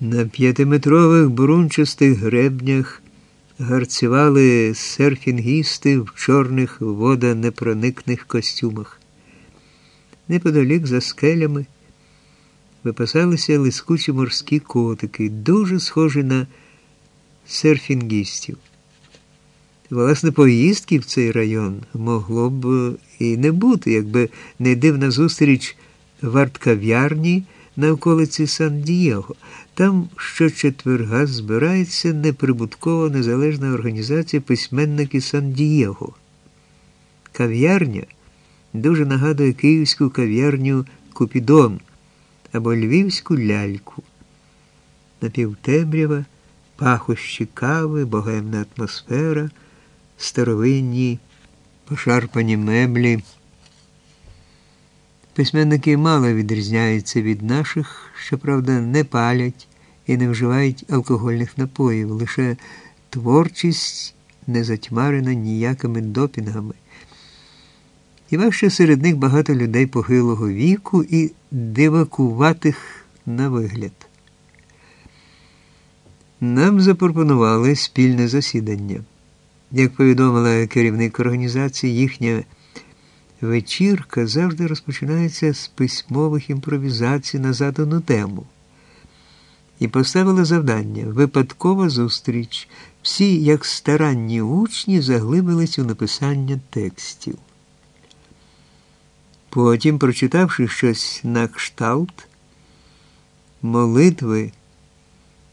На п'ятиметрових брунчастих гребнях гарцювали серфінгісти в чорних водонепроникних костюмах. Неподалік за скелями випасалися лискучі морські котики, дуже схожі на серфінгістів. Власне, поїздки в цей район могло б і не бути, якби не дивна зустріч в арткав'ярні на околиці Сан-Дієго. Там щочетверга збирається неприбуткова незалежна організація письменники Сан-Дієго. Кав'ярня дуже нагадує київську кав'ярню Купідон або львівську ляльку. Напівтемрява, пахощі кави, богемна атмосфера, старовинні, пошарпані меблі. Письменники мало відрізняються від наших, щоправда, не палять і не вживають алкогольних напоїв, лише творчість не затьмарена ніякими допінгами. Хіба що серед них багато людей похилого віку і дивакуватих на вигляд. Нам запропонували спільне засідання. Як повідомила керівник організації, їхня вечірка завжди розпочинається з письмових імпровізацій на задану тему. І поставила завдання випадкова зустріч. Всі, як старанні учні, заглибились у написання текстів. Потім, прочитавши щось на кшталт, молитви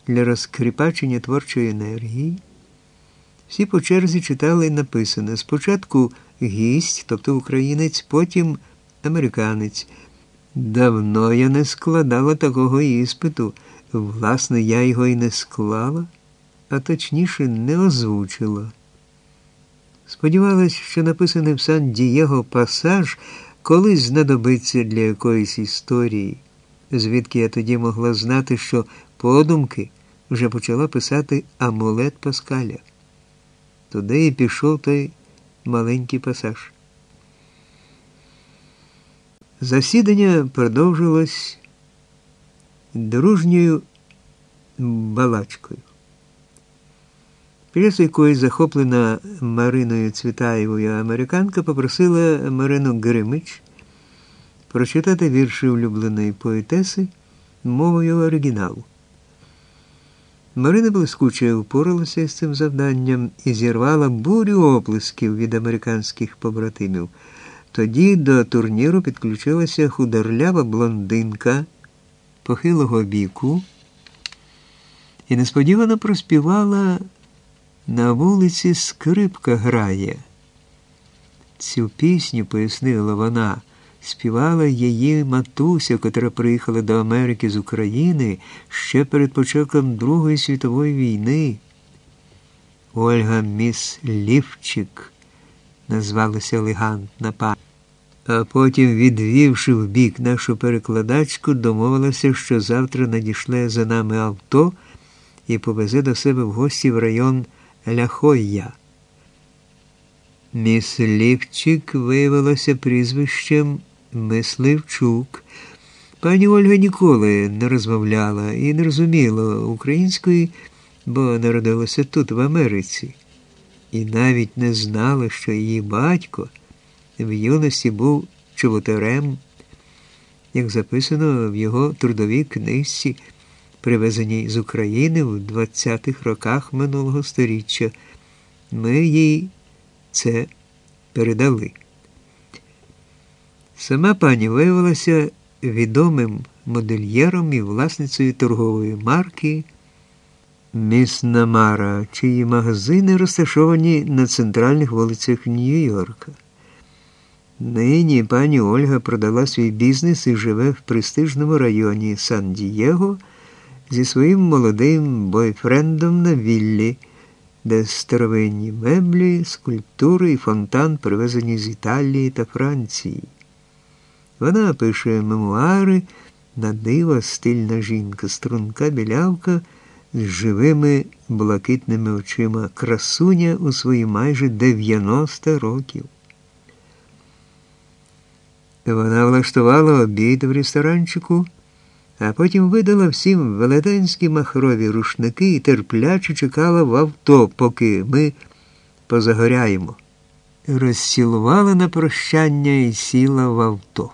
для розкріпачення творчої енергії, всі по черзі читали написане. Спочатку гість, тобто українець, потім американець. Давно я не складала такого іспиту. Власне, я його і не склала, а точніше не озвучила. Сподівалась, що написаний в Сан Дієго пасаж колись знадобиться для якоїсь історії, звідки я тоді могла знати, що подумки вже почала писати амулет Паскаля. Туди і пішов той маленький пасаж. Засідання продовжилось дружньою балачкою. Після якої захоплена Мариною Цвітаєвою американка попросила Марину Гримич прочитати вірші улюбленої поетеси мовою оригіналу. Марина блискуче впоралася з цим завданням і зірвала бурю оплесків від американських побратимів. Тоді до турніру підключилася худорлява блондинка похилого віку і несподівано проспівала на вулиці скрипка грає. Цю пісню, пояснила вона, співала її матуся, котра приїхала до Америки з України ще перед початком Другої світової війни. Ольга Міс Лівчик назвалася елегантна пані. А потім, відвівши в бік нашу перекладачку, домовилася, що завтра надішле за нами авто і повезе до себе в гості в район Ляхойя. Міс Лівчик виявилася прізвищем Мисливчук. Пані Ольга ніколи не розмовляла і не розуміла української, бо народилася тут, в Америці, і навіть не знала, що її батько в юності був чоботарем, як записано в його трудовій книжці, привезеній з України в 20-х роках минулого століття. Ми їй це передали. Сама пані виявилася відомим модельєром і власницею торгової марки Міс Намара, чиї магазини розташовані на центральних вулицях Нью-Йорка. Нині пані Ольга продала свій бізнес і живе в престижному районі Сан-Дієго зі своїм молодим бойфрендом на віллі, де старовинні меблі, скульптури і фонтан привезені з Італії та Франції. Вона пише мемуари на диво стильна жінка, струнка білявка з живими блакитними очима, красуня у свої майже 90 років. Вона влаштувала обід в ресторанчику, а потім видала всім велетенські махрові рушники і терпляче чекала в авто, поки ми позагоряємо. Розцілувала на прощання і сіла в авто.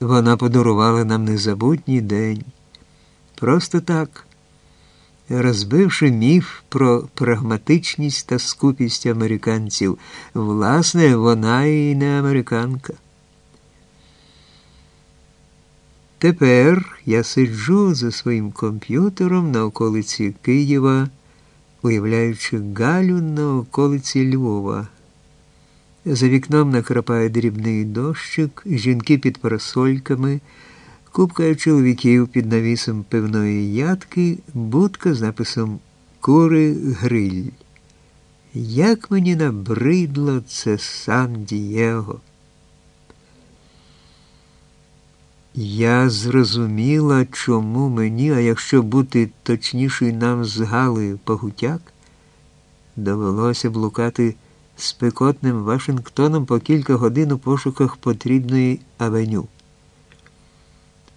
Вона подарувала нам незабутній день. Просто так, розбивши міф про прагматичність та скупість американців, власне, вона і не американка. Тепер я сиджу за своїм комп'ютером на околиці Києва, уявляючи Галю на околиці Львова. За вікном накрапає дрібний дощик, жінки під парасольками, купка чоловіків під навісом пивної ядки, будка з написом Кури гриль. Як мені набридло це Сан Дієго. Я зрозуміла, чому мені, а якщо бути точнішою нам з Галею Пагутяк, довелося блукати спекотним Вашингтоном по кілька годин у пошуках потрібної авеню.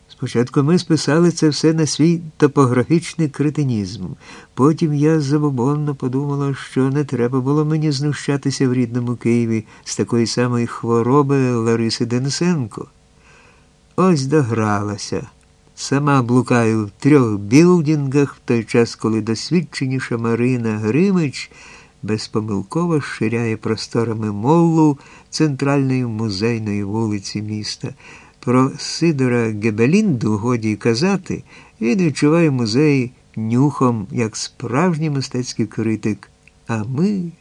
Спочатку ми списали це все на свій топографічний кретинізм. Потім я забобонно подумала, що не треба було мені знущатися в рідному Києві з такої самої хвороби Лариси Денисенко. Ось догралася. Сама блукаю в трьох білдінгах в той час, коли досвідченіша Марина Гримич безпомилково ширяє просторами моллу центральної музейної вулиці міста. Про Сидора Гебелінду годі казати, він відчуває музей нюхом як справжній мистецький критик. А ми.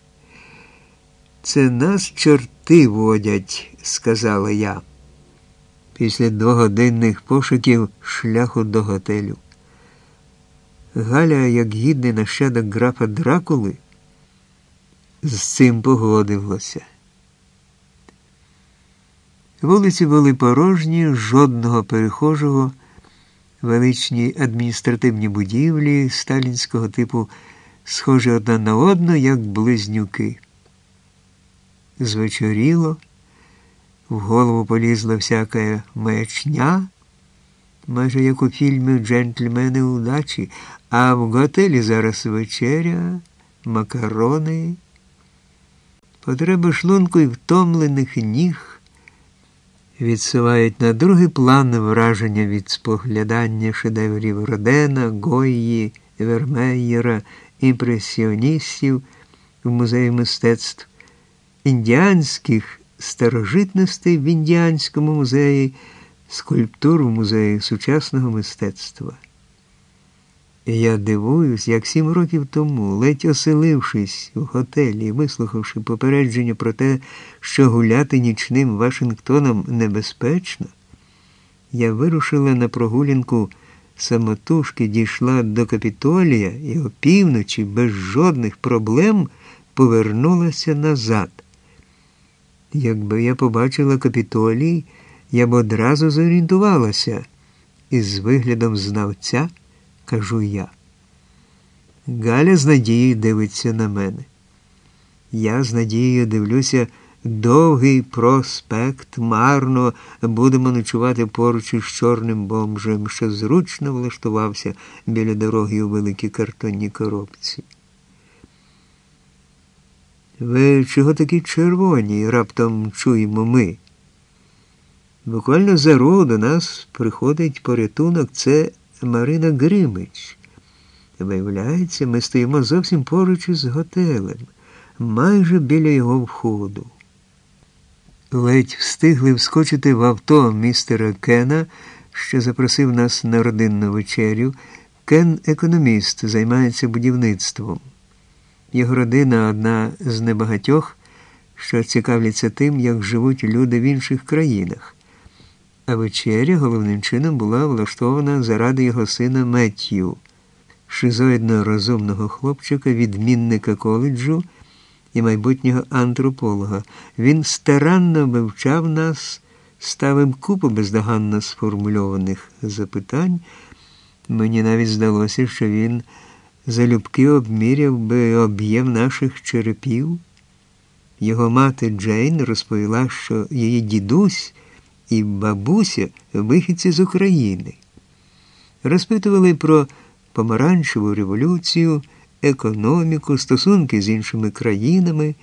Це нас чорти водять, сказала я після двогодинних пошуків шляху до готелю. Галя, як гідний нащадок графа Дракули, з цим погодилася. Вулиці були порожні, жодного перехожого, величні адміністративні будівлі сталінського типу, схожі одна на одну, як близнюки. Звечоріло. В голову полізла всяка маячня, майже як у фільмі Джентльмени удачі, а в готелі зараз вечеря, макарони, потреби шлунку і втомлених ніг відсувають на другий план враження від споглядання шедеврів Родена, Гойї, Вермеєра, імпресіоністів в музеї мистецтв, індіанських старожитностей в Індіанському музеї, скульптур в музеї сучасного мистецтва. Я дивуюсь, як сім років тому, ледь оселившись у готелі вислухавши попередження про те, що гуляти нічним Вашингтоном небезпечно, я вирушила на прогулянку самотужки, дійшла до капітолія і опівночі без жодних проблем повернулася назад. Якби я побачила капітолій, я б одразу зорієнтувалася, і з виглядом знавця кажу я. Галя з надією дивиться на мене. Я з надією дивлюся довгий проспект, марно будемо ночувати поруч із чорним бомжем, що зручно влаштувався біля дороги у великій картонній коробці. Ви чого такі червоні? раптом чуємо ми. Буквально за рогу до нас приходить порятунок це Марина Гримич. Виявляється, ми стоїмо зовсім поруч із готелем, майже біля його входу. Ледь встигли вскочити в авто містера Кена, що запросив нас на родинну вечерю. Кен економіст, займається будівництвом. Його родина одна з небагатьох, що цікавляться тим, як живуть люди в інших країнах. А вечеря головним чином була влаштована заради його сина Меттью, шизоїдно розумного хлопчика, відмінника коледжу і майбутнього антрополога. Він старанно вивчав нас, ставив купу бездоганно сформульованих запитань. Мені навіть здалося, що він залюбки обміряв би об'єм наших черепів. Його мати Джейн розповіла, що її дідусь і бабуся вихідці з України. Розпитували про помаранчеву революцію, економіку, стосунки з іншими країнами.